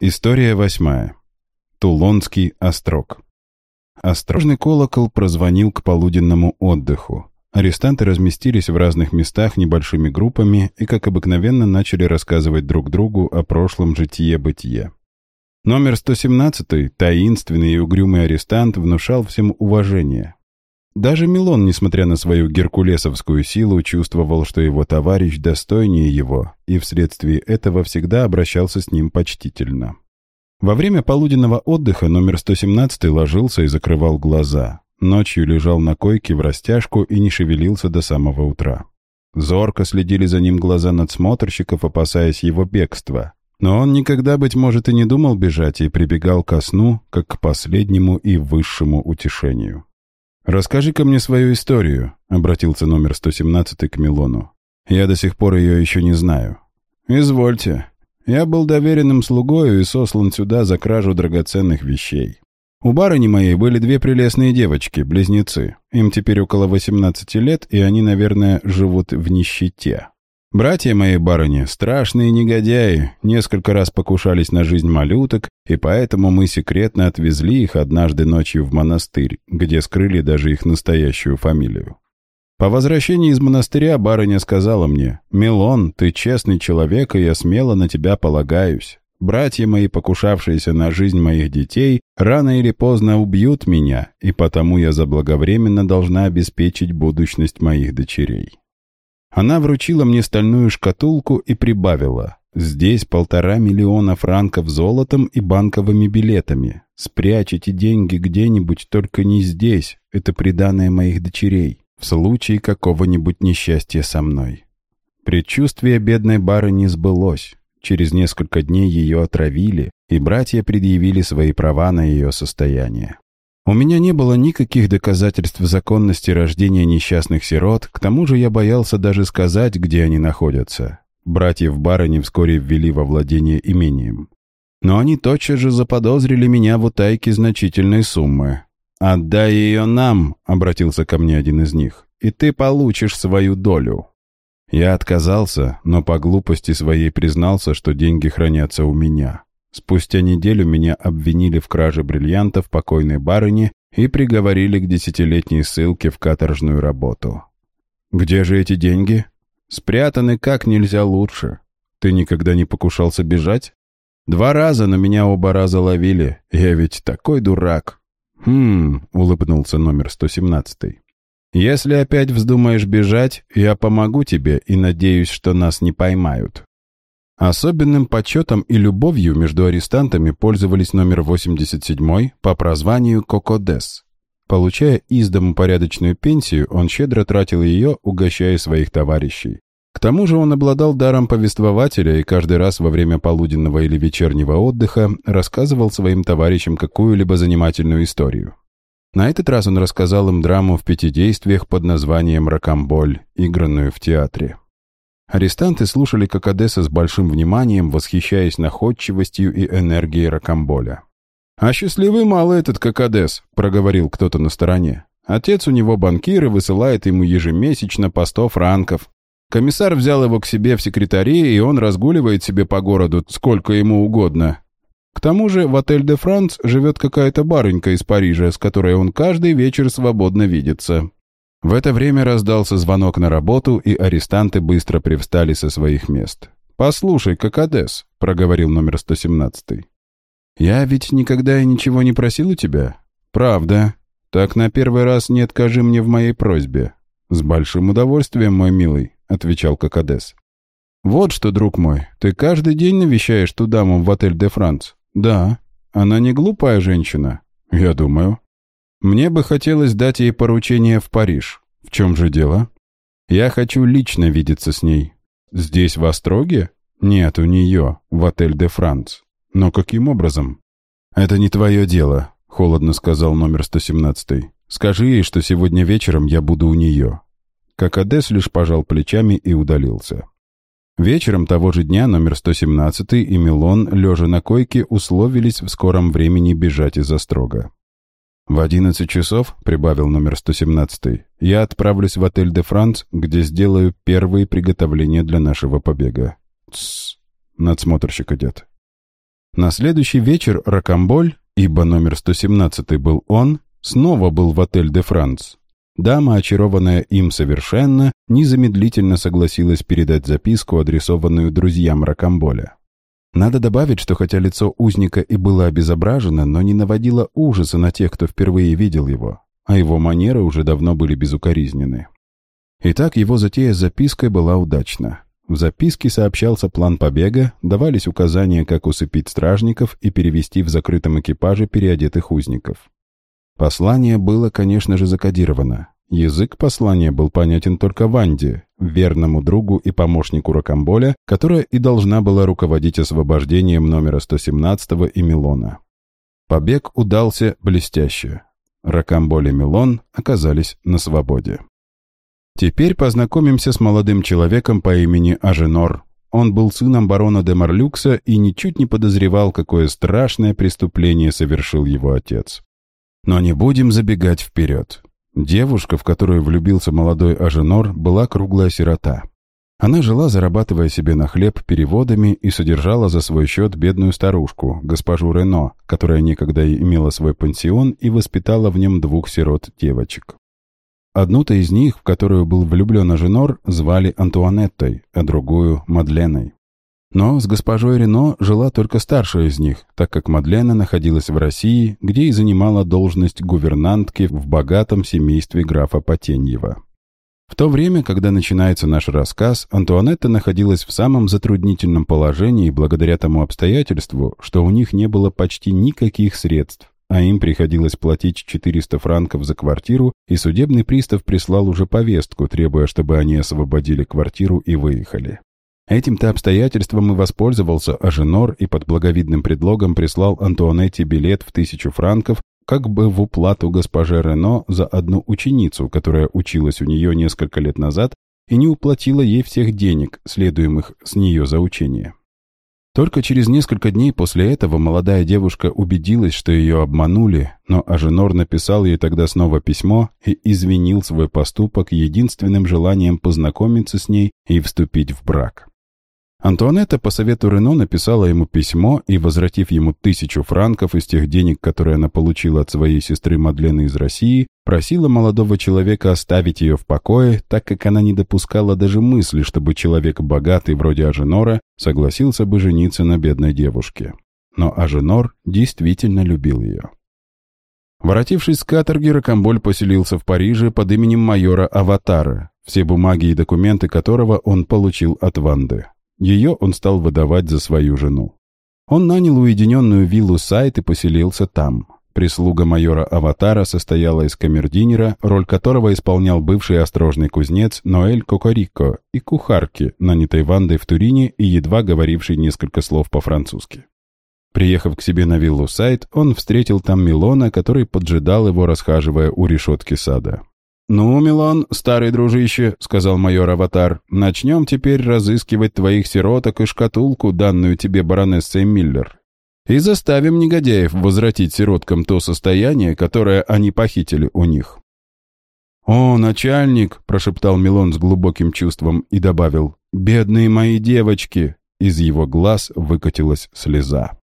История восьмая. Тулонский острог. Острожный колокол прозвонил к полуденному отдыху. Арестанты разместились в разных местах небольшими группами и, как обыкновенно, начали рассказывать друг другу о прошлом житие-бытие. Номер 117, таинственный и угрюмый арестант, внушал всем уважение. Даже Милон, несмотря на свою геркулесовскую силу, чувствовал, что его товарищ достойнее его, и вследствие этого всегда обращался с ним почтительно. Во время полуденного отдыха номер 117 ложился и закрывал глаза. Ночью лежал на койке в растяжку и не шевелился до самого утра. Зорко следили за ним глаза надсмотрщиков, опасаясь его бегства. Но он никогда, быть может, и не думал бежать и прибегал ко сну, как к последнему и высшему утешению. «Расскажи-ка мне свою историю», — обратился номер 117 к Милону. «Я до сих пор ее еще не знаю». «Извольте. Я был доверенным слугою и сослан сюда за кражу драгоценных вещей. У барыни моей были две прелестные девочки, близнецы. Им теперь около 18 лет, и они, наверное, живут в нищете. Братья моей барыни – страшные негодяи, несколько раз покушались на жизнь малюток, и поэтому мы секретно отвезли их однажды ночью в монастырь, где скрыли даже их настоящую фамилию. По возвращении из монастыря барыня сказала мне, «Милон, ты честный человек, и я смело на тебя полагаюсь. Братья мои, покушавшиеся на жизнь моих детей, рано или поздно убьют меня, и потому я заблаговременно должна обеспечить будущность моих дочерей». Она вручила мне стальную шкатулку и прибавила, «Здесь полтора миллиона франков золотом и банковыми билетами. Спрячьте деньги где-нибудь, только не здесь. Это приданное моих дочерей в случае какого-нибудь несчастья со мной. Предчувствие бедной бары не сбылось. Через несколько дней ее отравили, и братья предъявили свои права на ее состояние. У меня не было никаких доказательств законности рождения несчастных сирот, к тому же я боялся даже сказать, где они находятся. Братьев барыни вскоре ввели во владение имением. Но они тотчас же заподозрили меня в утайке значительной суммы, «Отдай ее нам», — обратился ко мне один из них, «и ты получишь свою долю». Я отказался, но по глупости своей признался, что деньги хранятся у меня. Спустя неделю меня обвинили в краже бриллиантов покойной барыни и приговорили к десятилетней ссылке в каторжную работу. «Где же эти деньги?» «Спрятаны как нельзя лучше. Ты никогда не покушался бежать?» «Два раза, но меня оба раза ловили. Я ведь такой дурак. «Хм...» — улыбнулся номер 117. «Если опять вздумаешь бежать, я помогу тебе и надеюсь, что нас не поймают». Особенным почетом и любовью между арестантами пользовались номер 87 по прозванию Кокодес. Получая из дому порядочную пенсию, он щедро тратил ее, угощая своих товарищей. К тому же он обладал даром повествователя и каждый раз во время полуденного или вечернего отдыха рассказывал своим товарищам какую-либо занимательную историю. На этот раз он рассказал им драму в пяти действиях под названием «Рокамболь», игранную в театре. Арестанты слушали Кокодеса с большим вниманием, восхищаясь находчивостью и энергией Рокамболя. «А счастливый малый этот Кокодес», — проговорил кто-то на стороне. «Отец у него банкир и высылает ему ежемесячно по сто франков. Комиссар взял его к себе в секретари, и он разгуливает себе по городу сколько ему угодно. К тому же в отель «Де Франц» живет какая-то барынька из Парижа, с которой он каждый вечер свободно видится. В это время раздался звонок на работу, и арестанты быстро привстали со своих мест. «Послушай, Кокодес», — проговорил номер 117. «Я ведь никогда и ничего не просил у тебя?» «Правда. Так на первый раз не откажи мне в моей просьбе». «С большим удовольствием, мой милый», — отвечал Кокодес. «Вот что, друг мой, ты каждый день навещаешь ту даму в отель «Де Франц»?» «Да. Она не глупая женщина?» «Я думаю». «Мне бы хотелось дать ей поручение в Париж. В чем же дело?» «Я хочу лично видеться с ней». «Здесь, в Остроге?» «Нет, у нее, в отель «Де Франц». «Но каким образом?» «Это не твое дело», — холодно сказал номер 117. «Скажи ей, что сегодня вечером я буду у нее. Кокодес лишь пожал плечами и удалился. Вечером того же дня номер 117 и Милон, лежа на койке, условились в скором времени бежать из Острога. «В одиннадцать часов», — прибавил номер 117, — «я отправлюсь в отель «Де Франц», где сделаю первые приготовления для нашего побега». «Тссс», — надсмотрщик идет. На следующий вечер Рокамболь, ибо номер 117 был он, снова был в отель «Де Франц». Дама, очарованная им совершенно, незамедлительно согласилась передать записку, адресованную друзьям Рокамболя. Надо добавить, что хотя лицо узника и было обезображено, но не наводило ужаса на тех, кто впервые видел его, а его манеры уже давно были безукоризнены. Итак, его затея с запиской была удачна. В записке сообщался план побега, давались указания, как усыпить стражников и перевести в закрытом экипаже переодетых узников. Послание было, конечно же, закодировано. Язык послания был понятен только Ванде, верному другу и помощнику Рокамболя, которая и должна была руководить освобождением номера 117 и Милона. Побег удался блестяще. Рокамболь и Милон оказались на свободе. Теперь познакомимся с молодым человеком по имени Аженор. Он был сыном барона де Марлюкса и ничуть не подозревал, какое страшное преступление совершил его отец. Но не будем забегать вперед. Девушка, в которую влюбился молодой Аженор, была круглая сирота. Она жила, зарабатывая себе на хлеб переводами и содержала за свой счет бедную старушку, госпожу Рено, которая некогда имела свой пансион и воспитала в нем двух сирот-девочек. Одну-то из них, в которую был влюблен Аженор, звали Антуанеттой, а другую — Мадленой. Но с госпожой Рено жила только старшая из них, так как Мадлена находилась в России, где и занимала должность гувернантки в богатом семействе графа Потеньева. В то время, когда начинается наш рассказ, Антуанетта находилась в самом затруднительном положении благодаря тому обстоятельству, что у них не было почти никаких средств, а им приходилось платить 400 франков за квартиру, и судебный пристав прислал уже повестку, требуя, чтобы они освободили квартиру и выехали. Этим-то обстоятельством и воспользовался Аженор и под благовидным предлогом прислал Антуанетте билет в тысячу франков, как бы в уплату госпоже Рено за одну ученицу, которая училась у нее несколько лет назад и не уплатила ей всех денег, следуемых с нее за учение. Только через несколько дней после этого молодая девушка убедилась, что ее обманули, но Аженор написал ей тогда снова письмо и извинил свой поступок единственным желанием познакомиться с ней и вступить в брак. Антуанетта по совету Рено написала ему письмо и, возвратив ему тысячу франков из тех денег, которые она получила от своей сестры Мадлены из России, просила молодого человека оставить ее в покое, так как она не допускала даже мысли, чтобы человек богатый вроде Аженора согласился бы жениться на бедной девушке. Но Аженор действительно любил ее. Воротившись с каторги, Рокамболь поселился в Париже под именем майора Аватара, все бумаги и документы которого он получил от Ванды. Ее он стал выдавать за свою жену. Он нанял уединенную виллу Сайт и поселился там. Прислуга майора Аватара состояла из камердинера, роль которого исполнял бывший острожный кузнец Ноэль Кокорико и кухарки, нанятой Вандой в Турине и едва говорившей несколько слов по-французски. Приехав к себе на виллу Сайт, он встретил там Милона, который поджидал его, расхаживая у решетки сада. «Ну, Милан, старый дружище», — сказал майор Аватар, — «начнем теперь разыскивать твоих сироток и шкатулку, данную тебе баронессой Миллер. И заставим негодяев возвратить сироткам то состояние, которое они похитили у них». «О, начальник!» — прошептал Милон с глубоким чувством и добавил, «Бедные мои девочки!» Из его глаз выкатилась слеза.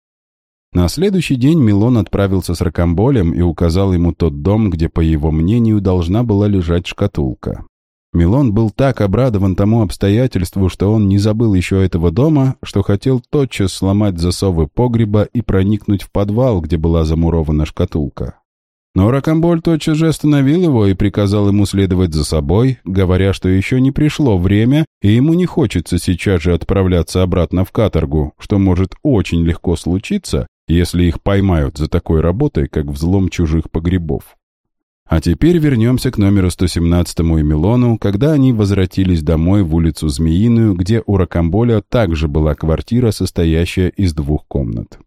На следующий день Милон отправился с Ракомболем и указал ему тот дом, где, по его мнению, должна была лежать шкатулка. Милон был так обрадован тому обстоятельству, что он не забыл еще этого дома, что хотел тотчас сломать засовы погреба и проникнуть в подвал, где была замурована шкатулка. Но Ракомболь тотчас же остановил его и приказал ему следовать за собой, говоря, что еще не пришло время, и ему не хочется сейчас же отправляться обратно в каторгу, что может очень легко случиться, если их поймают за такой работой, как взлом чужих погребов. А теперь вернемся к номеру 117 и Милону, когда они возвратились домой в улицу Змеиную, где у Рокамболя также была квартира, состоящая из двух комнат.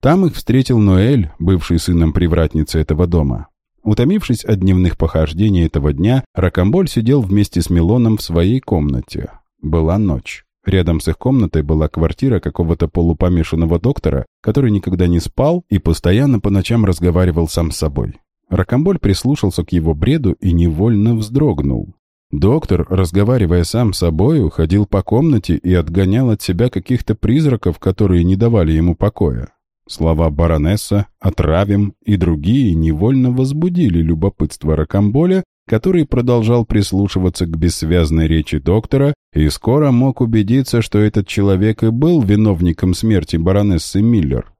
Там их встретил Ноэль, бывший сыном привратницы этого дома. Утомившись от дневных похождений этого дня, Рокамболь сидел вместе с Милоном в своей комнате. Была ночь. Рядом с их комнатой была квартира какого-то полупомешанного доктора, который никогда не спал и постоянно по ночам разговаривал сам с собой. Ракомболь прислушался к его бреду и невольно вздрогнул. Доктор, разговаривая сам с собою, ходил по комнате и отгонял от себя каких-то призраков, которые не давали ему покоя. Слова баронесса «отравим» и другие невольно возбудили любопытство Рокамболя, который продолжал прислушиваться к бессвязной речи доктора и скоро мог убедиться, что этот человек и был виновником смерти баронессы Миллер.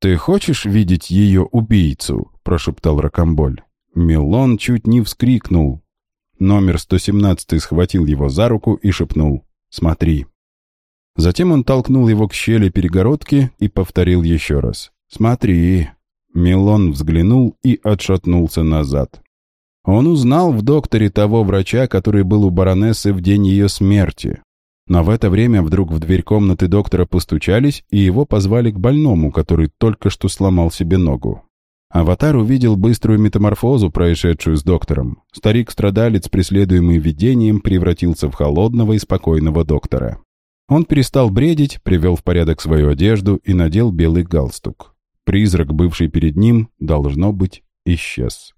«Ты хочешь видеть ее убийцу?» – прошептал Рокамболь. Милон чуть не вскрикнул. Номер 117 схватил его за руку и шепнул «Смотри». Затем он толкнул его к щели перегородки и повторил еще раз. «Смотри». Милон взглянул и отшатнулся назад. Он узнал в докторе того врача, который был у баронессы в день ее смерти. Но в это время вдруг в дверь комнаты доктора постучались, и его позвали к больному, который только что сломал себе ногу. Аватар увидел быструю метаморфозу, происшедшую с доктором. Старик-страдалец, преследуемый видением, превратился в холодного и спокойного доктора. Он перестал бредить, привел в порядок свою одежду и надел белый галстук. Призрак, бывший перед ним, должно быть, исчез.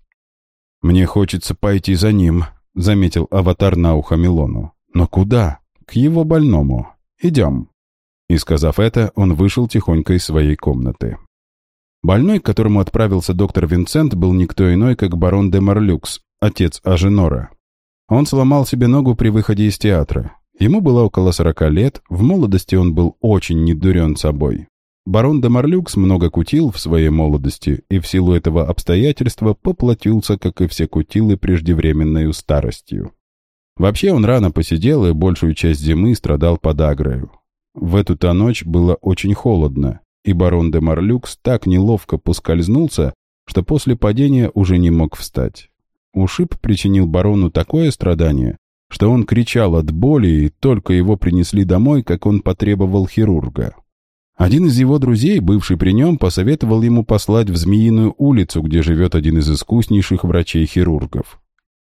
«Мне хочется пойти за ним», — заметил аватар на ухо Милону. «Но куда? К его больному. Идем». И сказав это, он вышел тихонько из своей комнаты. Больной, к которому отправился доктор Винсент, был никто иной, как барон де Марлюкс, отец Аженора. Он сломал себе ногу при выходе из театра. Ему было около сорока лет, в молодости он был очень недурен собой. Барон де Марлюкс много кутил в своей молодости и в силу этого обстоятельства поплатился, как и все кутилы, преждевременной старостью. Вообще он рано посидел и большую часть зимы страдал под агрою. В эту-то ночь было очень холодно, и барон де Марлюкс так неловко поскользнулся, что после падения уже не мог встать. Ушиб причинил барону такое страдание, что он кричал от боли, и только его принесли домой, как он потребовал хирурга. Один из его друзей, бывший при нем, посоветовал ему послать в Змеиную улицу, где живет один из искуснейших врачей-хирургов.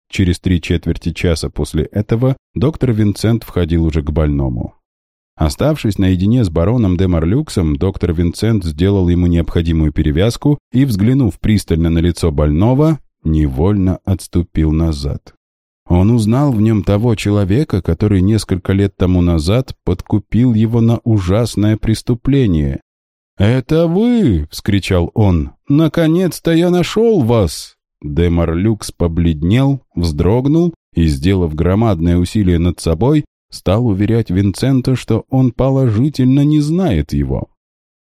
Через три четверти часа после этого доктор Винсент входил уже к больному. Оставшись наедине с бароном де Марлюксом, доктор Винсент сделал ему необходимую перевязку и, взглянув пристально на лицо больного, невольно отступил назад. Он узнал в нем того человека, который несколько лет тому назад подкупил его на ужасное преступление. «Это вы!» — вскричал он. «Наконец-то я нашел вас!» Демарлюкс побледнел, вздрогнул и, сделав громадное усилие над собой, стал уверять Винцента, что он положительно не знает его.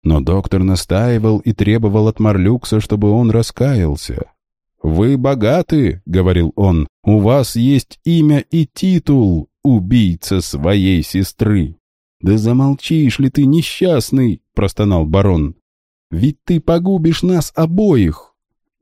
Но доктор настаивал и требовал от Марлюкса, чтобы он раскаялся. «Вы богаты», — говорил он, — «у вас есть имя и титул, убийца своей сестры». «Да замолчишь ли ты, несчастный», — простонал барон. «Ведь ты погубишь нас обоих».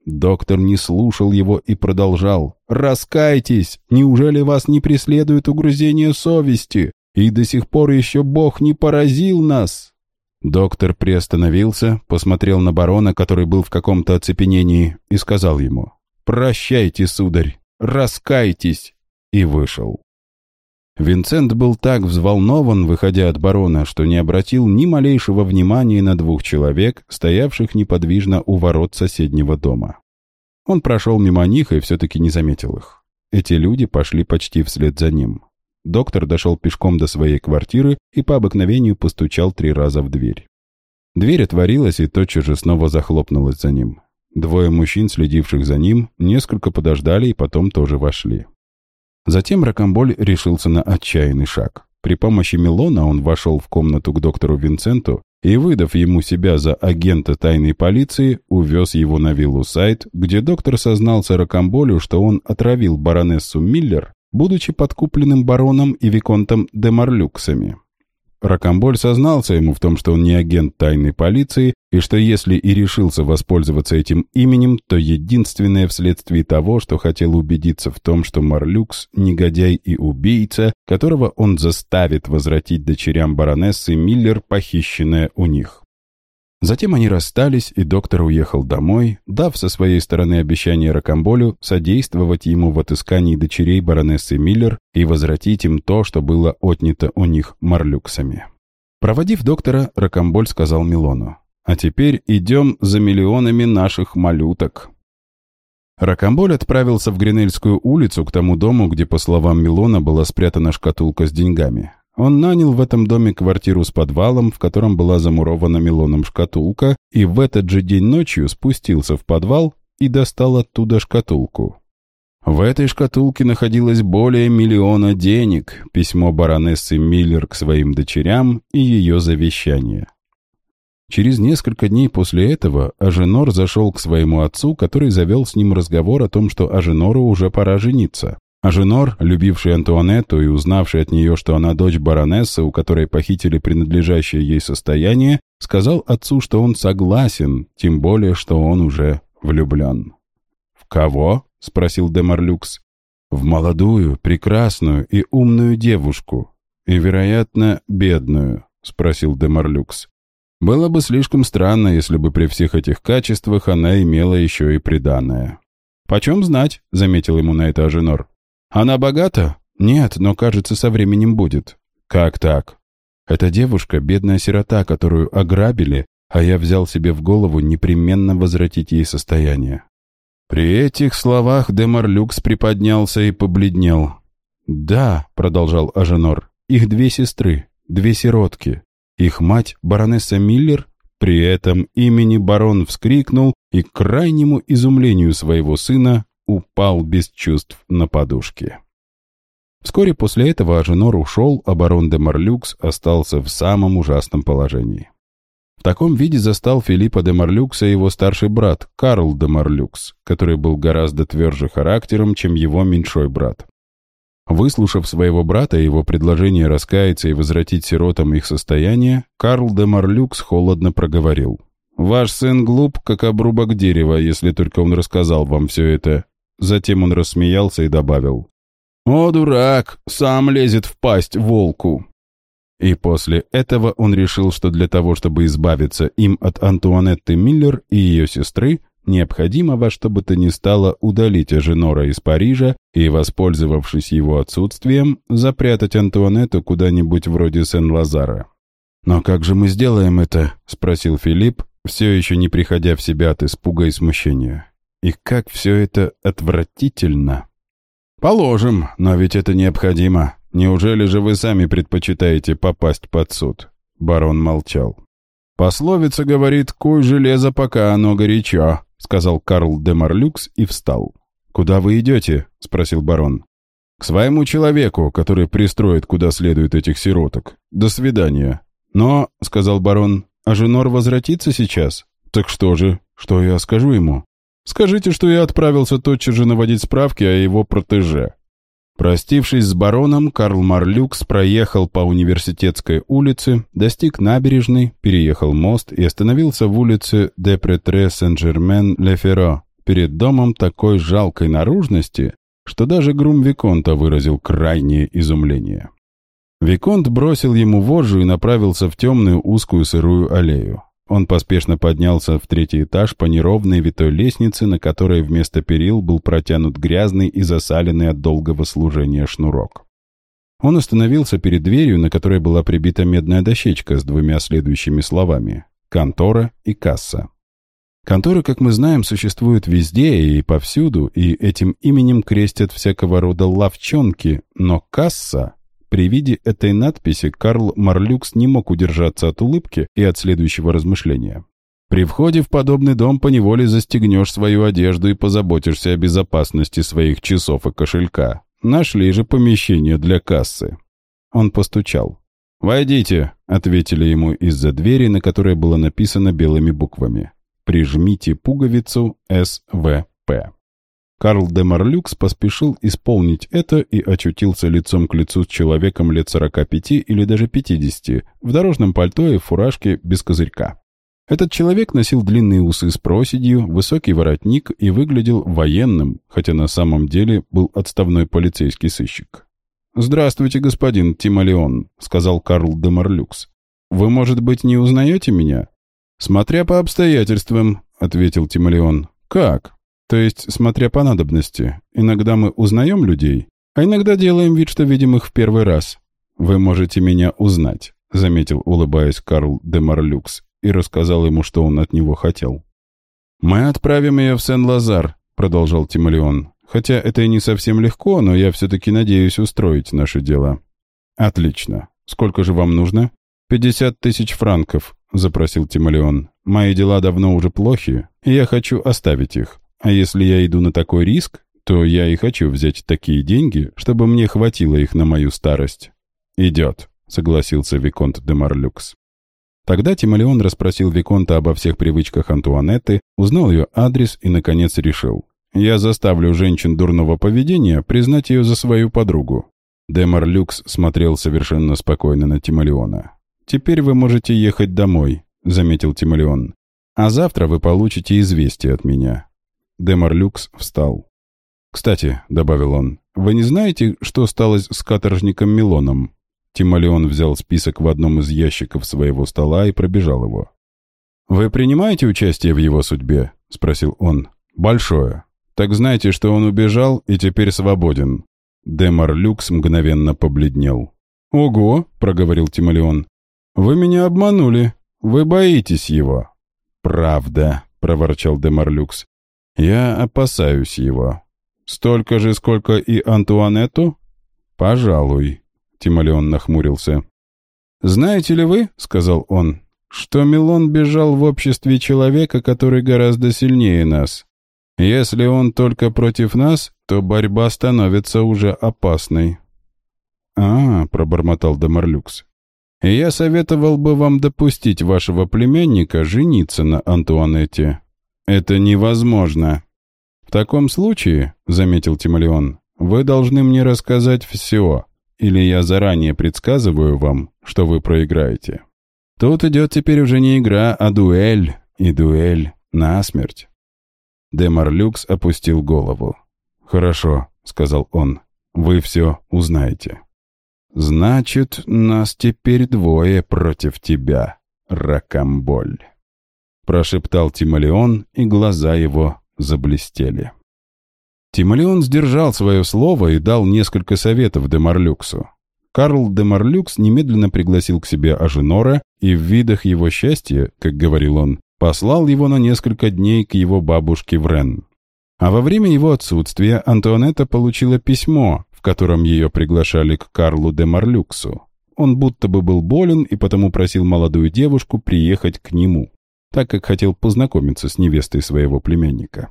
Доктор не слушал его и продолжал. «Раскайтесь! Неужели вас не преследует угрызение совести? И до сих пор еще Бог не поразил нас?» Доктор приостановился, посмотрел на барона, который был в каком-то оцепенении, и сказал ему «Прощайте, сударь, раскайтесь!» и вышел. Винсент был так взволнован, выходя от барона, что не обратил ни малейшего внимания на двух человек, стоявших неподвижно у ворот соседнего дома. Он прошел мимо них и все-таки не заметил их. Эти люди пошли почти вслед за ним. Доктор дошел пешком до своей квартиры и по обыкновению постучал три раза в дверь. Дверь отворилась и тотчас же снова захлопнулась за ним. Двое мужчин, следивших за ним, несколько подождали и потом тоже вошли. Затем Рокамболь решился на отчаянный шаг. При помощи Милона он вошел в комнату к доктору Винценту и, выдав ему себя за агента тайной полиции, увез его на виллу Сайт, где доктор сознался Рокамболю, что он отравил баронессу Миллер будучи подкупленным бароном и виконтом де Марлюксами. Ракамболь сознался ему в том, что он не агент тайной полиции, и что если и решился воспользоваться этим именем, то единственное вследствие того, что хотел убедиться в том, что Марлюкс – негодяй и убийца, которого он заставит возвратить дочерям баронессы Миллер похищенное у них. Затем они расстались, и доктор уехал домой, дав со своей стороны обещание Рокамболю содействовать ему в отыскании дочерей баронессы Миллер и возвратить им то, что было отнято у них марлюксами. Проводив доктора, Рокамболь сказал Милону, «А теперь идем за миллионами наших малюток». Ракамболь отправился в Гринельскую улицу, к тому дому, где, по словам Милона, была спрятана шкатулка с деньгами. Он нанял в этом доме квартиру с подвалом, в котором была замурована Милоном шкатулка, и в этот же день ночью спустился в подвал и достал оттуда шкатулку. В этой шкатулке находилось более миллиона денег, письмо баронессы Миллер к своим дочерям и ее завещание. Через несколько дней после этого Аженор зашел к своему отцу, который завел с ним разговор о том, что Аженору уже пора жениться. Аженор, любивший Антуанетту и узнавший от нее, что она дочь баронессы, у которой похитили принадлежащее ей состояние, сказал отцу, что он согласен, тем более, что он уже влюблен. «В кого?» — спросил Демарлюкс. «В молодую, прекрасную и умную девушку. И, вероятно, бедную», — спросил Демарлюкс. Было бы слишком странно, если бы при всех этих качествах она имела еще и приданное. «Почем знать?» — заметил ему на это Аженор. «Она богата?» «Нет, но, кажется, со временем будет». «Как так?» «Эта девушка — бедная сирота, которую ограбили, а я взял себе в голову непременно возвратить ей состояние». При этих словах Демарлюкс приподнялся и побледнел. «Да», — продолжал Аженор, — «их две сестры, две сиротки. Их мать, баронесса Миллер, при этом имени барон вскрикнул и к крайнему изумлению своего сына упал без чувств на подушке. Вскоре после этого Аженор ушел, а барон де Марлюкс остался в самом ужасном положении. В таком виде застал Филиппа де Марлюкса его старший брат Карл де Марлюкс, который был гораздо тверже характером, чем его меньшой брат. Выслушав своего брата и его предложение раскаяться и возвратить сиротам их состояние, Карл де Марлюкс холодно проговорил. «Ваш сын глуп, как обрубок дерева, если только он рассказал вам все это». Затем он рассмеялся и добавил. «О, дурак, сам лезет в пасть волку». И после этого он решил, что для того, чтобы избавиться им от Антуанетты Миллер и ее сестры, необходимо во что бы то ни стало удалить Аженора из Парижа и, воспользовавшись его отсутствием, запрятать Антуанетту куда-нибудь вроде Сен-Лазара. «Но как же мы сделаем это?» — спросил Филипп, все еще не приходя в себя от испуга и смущения. «И как все это отвратительно!» «Положим, но ведь это необходимо. Неужели же вы сами предпочитаете попасть под суд?» Барон молчал. «Пословица говорит, куй железо, пока оно горячо», — сказал Карл де Марлюкс и встал. «Куда вы идете?» — спросил барон. «К своему человеку, который пристроит куда следует этих сироток. До свидания». «Но», — сказал барон, — «а Женор возвратится сейчас?» «Так что же? Что я скажу ему?» «Скажите, что я отправился тотчас же наводить справки о его протеже. Простившись с бароном, Карл Марлюкс проехал по университетской улице, достиг набережной, переехал мост и остановился в улице де Претре Сен-Жермен-Ле-Ферро перед домом такой жалкой наружности, что даже грум Виконта выразил крайнее изумление. Виконт бросил ему вожжу и направился в темную узкую сырую аллею. Он поспешно поднялся в третий этаж по неровной витой лестнице, на которой вместо перил был протянут грязный и засаленный от долгого служения шнурок. Он остановился перед дверью, на которой была прибита медная дощечка с двумя следующими словами «Контора» и «Касса». Конторы, как мы знаем, существуют везде и повсюду, и этим именем крестят всякого рода ловчонки, но «Касса» При виде этой надписи Карл Марлюкс не мог удержаться от улыбки и от следующего размышления. При входе в подобный дом поневоле застегнешь свою одежду и позаботишься о безопасности своих часов и кошелька. Нашли же помещение для кассы. Он постучал. «Войдите», — ответили ему из-за двери, на которой было написано белыми буквами. «Прижмите пуговицу СВП». Карл де Марлюкс поспешил исполнить это и очутился лицом к лицу с человеком лет 45 или даже 50, в дорожном пальто и фуражке без козырька. Этот человек носил длинные усы с проседью, высокий воротник и выглядел военным, хотя на самом деле был отставной полицейский сыщик. «Здравствуйте, господин Тимолеон», — сказал Карл де Марлюкс. «Вы, может быть, не узнаете меня?» «Смотря по обстоятельствам», — ответил Тимолеон. «Как?» То есть, смотря по надобности, иногда мы узнаем людей, а иногда делаем вид, что видим их в первый раз. Вы можете меня узнать, заметил, улыбаясь Карл де Марлюкс, и рассказал ему, что он от него хотел. «Мы отправим ее в Сен-Лазар», продолжал Тимолеон. «Хотя это и не совсем легко, но я все-таки надеюсь устроить наше дело». «Отлично. Сколько же вам нужно?» «Пятьдесят тысяч франков», — запросил Тимолеон. «Мои дела давно уже плохи, и я хочу оставить их. А если я иду на такой риск, то я и хочу взять такие деньги, чтобы мне хватило их на мою старость». «Идет», — согласился Виконт де Марлюкс. Тогда Тимолеон расспросил Виконта обо всех привычках Антуанетты, узнал ее адрес и, наконец, решил. «Я заставлю женщин дурного поведения признать ее за свою подругу». Демар Люкс смотрел совершенно спокойно на Тимолеона. «Теперь вы можете ехать домой», — заметил Тимолеон. «А завтра вы получите известие от меня». Демар Люкс встал. «Кстати», — добавил он, — «вы не знаете, что стало с каторжником Милоном?» Тимолеон взял список в одном из ящиков своего стола и пробежал его. «Вы принимаете участие в его судьбе?» — спросил он. «Большое. Так знаете, что он убежал и теперь свободен». Демар Люкс мгновенно побледнел. «Ого!» — проговорил Тимолеон. «Вы меня обманули. Вы боитесь его». «Правда», — проворчал Демар Люкс. «Я опасаюсь его. Столько же, сколько и Антуанетту?» «Пожалуй». Тимолеон нахмурился. «Знаете ли вы, — сказал он, — что Милон бежал в обществе человека, который гораздо сильнее нас? Если он только против нас, то борьба становится уже опасной». «А, — пробормотал Демарлюкс, — я советовал бы вам допустить вашего племянника жениться на Антуанетте. Это невозможно». «В таком случае, — заметил Тимолеон, — вы должны мне рассказать все, или я заранее предсказываю вам, что вы проиграете? Тут идет теперь уже не игра, а дуэль, и дуэль насмерть». Демарлюкс опустил голову. «Хорошо», — сказал он, — «вы все узнаете». «Значит, нас теперь двое против тебя, Ракамболь», — прошептал Тимолеон, и глаза его заблестели. Тимолеон сдержал свое слово и дал несколько советов Демарлюксу. Карл Демарлюкс немедленно пригласил к себе Ажинора и в видах его счастья, как говорил он, послал его на несколько дней к его бабушке в Рен. А во время его отсутствия Антуанетта получила письмо, в котором ее приглашали к Карлу де Марлюксу. Он будто бы был болен и потому просил молодую девушку приехать к нему, так как хотел познакомиться с невестой своего племянника.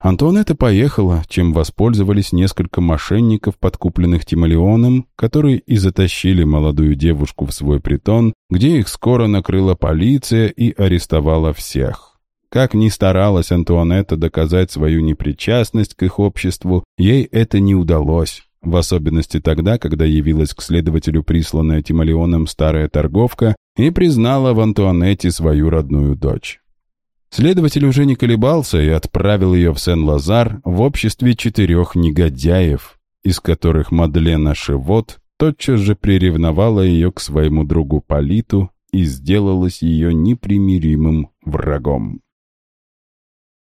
Антуанетта поехала, чем воспользовались несколько мошенников, подкупленных Тимолеоном, которые и затащили молодую девушку в свой притон, где их скоро накрыла полиция и арестовала всех. Как ни старалась Антуанетта доказать свою непричастность к их обществу, ей это не удалось, в особенности тогда, когда явилась к следователю присланная Тимолеоном старая торговка и признала в Антуанетте свою родную дочь. Следователь уже не колебался и отправил ее в Сен-Лазар в обществе четырех негодяев, из которых Мадлена Шевот тотчас же приревновала ее к своему другу Политу и сделалась ее непримиримым врагом.